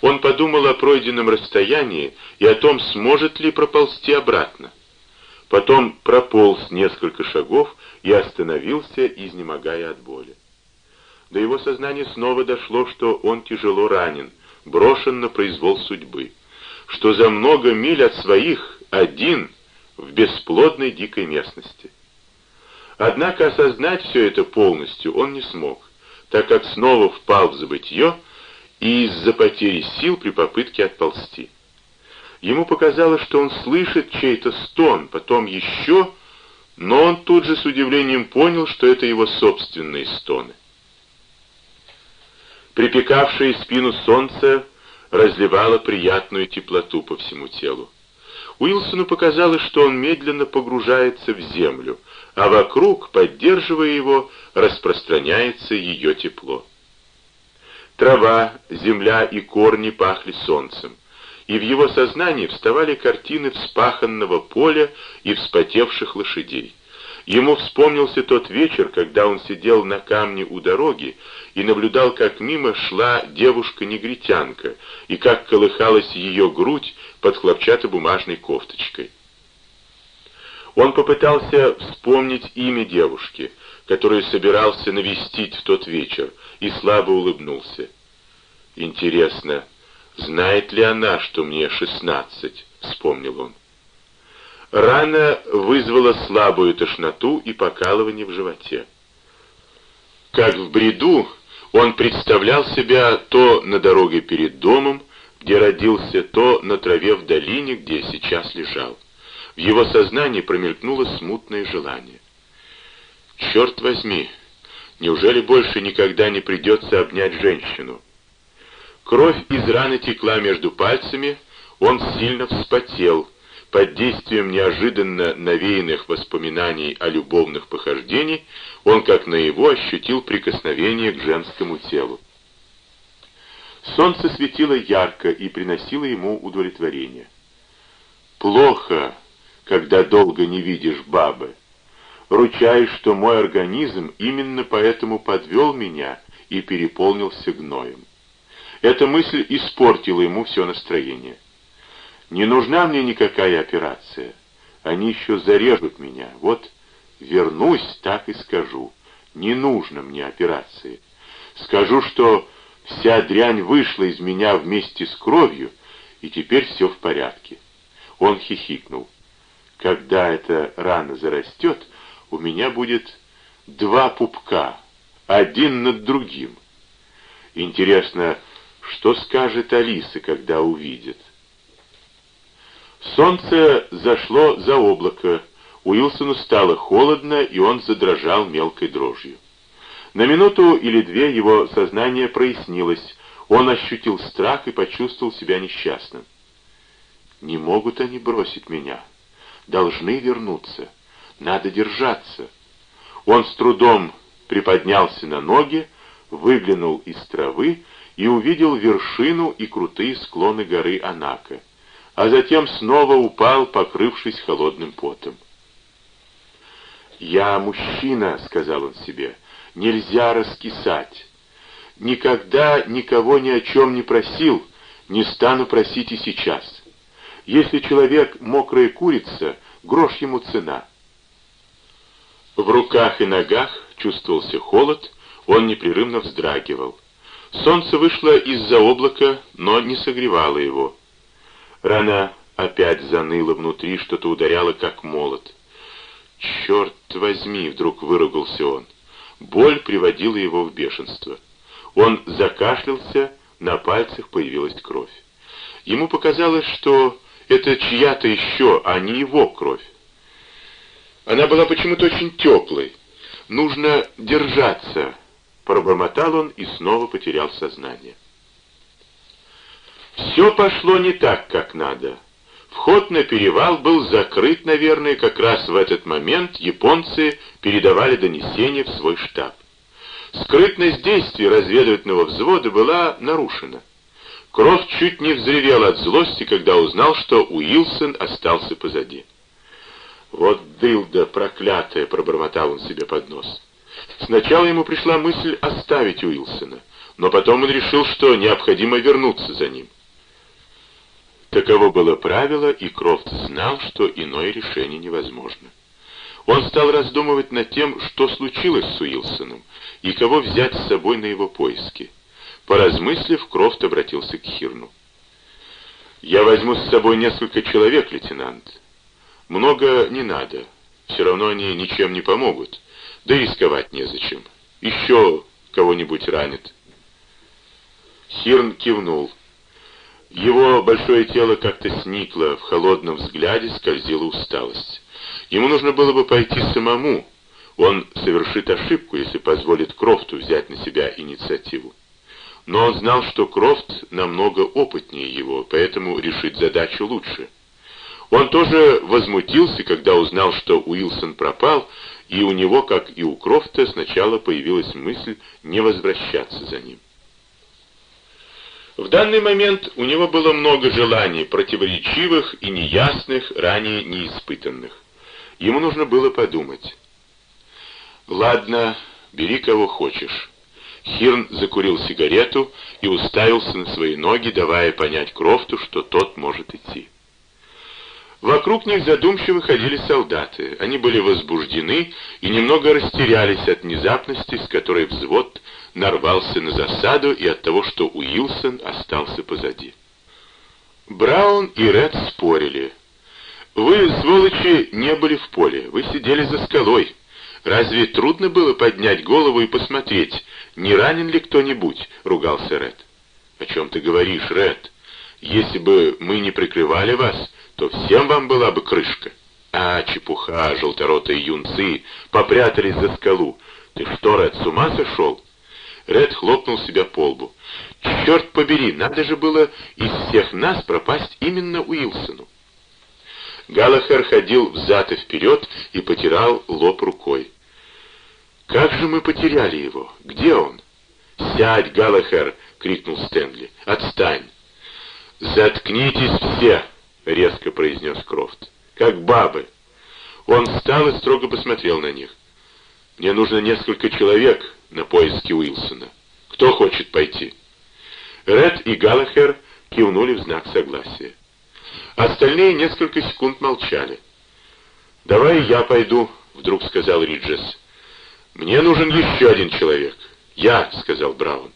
Он подумал о пройденном расстоянии и о том, сможет ли проползти обратно. Потом прополз несколько шагов и остановился, изнемогая от боли. До его сознания снова дошло, что он тяжело ранен, брошен на произвол судьбы, что за много миль от своих один в бесплодной дикой местности. Однако осознать все это полностью он не смог, так как снова впал в забытье и из-за потери сил при попытке отползти. Ему показалось, что он слышит чей-то стон, потом еще, но он тут же с удивлением понял, что это его собственные стоны. Припекавшее спину солнце разливало приятную теплоту по всему телу. Уилсону показалось, что он медленно погружается в землю, а вокруг, поддерживая его, распространяется ее тепло. Трава, земля и корни пахли солнцем, и в его сознании вставали картины вспаханного поля и вспотевших лошадей. Ему вспомнился тот вечер, когда он сидел на камне у дороги и наблюдал, как мимо шла девушка-негритянка, и как колыхалась ее грудь под хлопчатобумажной кофточкой. Он попытался вспомнить имя девушки, которую собирался навестить в тот вечер, и слабо улыбнулся. «Интересно, знает ли она, что мне шестнадцать?» — вспомнил он. Рана вызвала слабую тошноту и покалывание в животе. Как в бреду, он представлял себя то на дороге перед домом, где родился, то на траве в долине, где сейчас лежал. В его сознании промелькнуло смутное желание. Черт возьми, неужели больше никогда не придется обнять женщину? Кровь из раны текла между пальцами, он сильно вспотел, под действием неожиданно навеянных воспоминаний о любовных похождениях, он как наяву ощутил прикосновение к женскому телу. Солнце светило ярко и приносило ему удовлетворение. Плохо, когда долго не видишь бабы. Ручаюсь, что мой организм именно поэтому подвел меня и переполнился гноем. Эта мысль испортила ему все настроение. Не нужна мне никакая операция. Они еще зарежут меня. Вот вернусь, так и скажу. Не нужно мне операции. Скажу, что вся дрянь вышла из меня вместе с кровью, и теперь все в порядке. Он хихикнул. Когда эта рана зарастет, у меня будет два пупка, один над другим. Интересно, что скажет Алиса, когда увидит? Солнце зашло за облако. Уилсону стало холодно, и он задрожал мелкой дрожью. На минуту или две его сознание прояснилось. Он ощутил страх и почувствовал себя несчастным. «Не могут они бросить меня должны вернуться. Надо держаться. Он с трудом приподнялся на ноги, выглянул из травы и увидел вершину и крутые склоны горы Анака, а затем снова упал, покрывшись холодным потом. «Я мужчина», — сказал он себе, — «нельзя раскисать. Никогда никого ни о чем не просил, не стану просить и сейчас. Если человек мокрая курица, грош ему цена. В руках и ногах чувствовался холод, он непрерывно вздрагивал. Солнце вышло из-за облака, но не согревало его. Рана опять заныла внутри, что-то ударяло, как молот. «Черт возьми!» — вдруг выругался он. Боль приводила его в бешенство. Он закашлялся, на пальцах появилась кровь. Ему показалось, что это чья-то еще, а не его кровь. Она была почему-то очень теплой. Нужно держаться, пробормотал он и снова потерял сознание. Все пошло не так, как надо. Вход на перевал был закрыт, наверное, как раз в этот момент японцы передавали донесение в свой штаб. Скрытность действий разведывательного взвода была нарушена. Крофт чуть не взревел от злости, когда узнал, что Уилсон остался позади. «Вот дылда проклятая!» — пробормотал он себе под нос. Сначала ему пришла мысль оставить Уилсона, но потом он решил, что необходимо вернуться за ним. Таково было правило, и Крофт знал, что иное решение невозможно. Он стал раздумывать над тем, что случилось с Уилсоном, и кого взять с собой на его поиски. Поразмыслив, Крофт обратился к Хирну. «Я возьму с собой несколько человек, лейтенант. Много не надо. Все равно они ничем не помогут. Да и рисковать незачем. Еще кого-нибудь ранит». Хирн кивнул. Его большое тело как-то сникло, в холодном взгляде скользила усталость. Ему нужно было бы пойти самому. Он совершит ошибку, если позволит Крофту взять на себя инициативу. Но он знал, что Крофт намного опытнее его, поэтому решит задачу лучше. Он тоже возмутился, когда узнал, что Уилсон пропал, и у него, как и у Крофта, сначала появилась мысль не возвращаться за ним. В данный момент у него было много желаний, противоречивых и неясных, ранее неиспытанных. Ему нужно было подумать. «Ладно, бери кого хочешь». Хирн закурил сигарету и уставился на свои ноги, давая понять Крофту, что тот может идти. Вокруг них задумчиво ходили солдаты. Они были возбуждены и немного растерялись от внезапности, с которой взвод нарвался на засаду и от того, что Уилсон остался позади. Браун и Ред спорили. «Вы, сволочи, не были в поле, вы сидели за скалой. Разве трудно было поднять голову и посмотреть, не ранен ли кто-нибудь?» — ругался Ред. «О чем ты говоришь, Ред? Если бы мы не прикрывали вас, то всем вам была бы крышка. А, чепуха, желторотые юнцы, попрятались за скалу. Ты что, Ред, с ума сошел? Ред хлопнул себя по лбу. Черт побери, надо же было из всех нас пропасть именно Уилсону. Галахер ходил взад и вперед и потирал лоб рукой. «Как же мы потеряли его? Где он?» «Сядь, Галахер!» — крикнул Стэнли. «Отстань!» «Заткнитесь все!» — резко произнес Крофт. «Как бабы!» Он встал и строго посмотрел на них. «Мне нужно несколько человек на поиски Уилсона. Кто хочет пойти?» Ред и Галлахер кивнули в знак согласия. Остальные несколько секунд молчали. «Давай я пойду», — вдруг сказал Риджес. «Мне нужен еще один человек». «Я», — сказал Браун.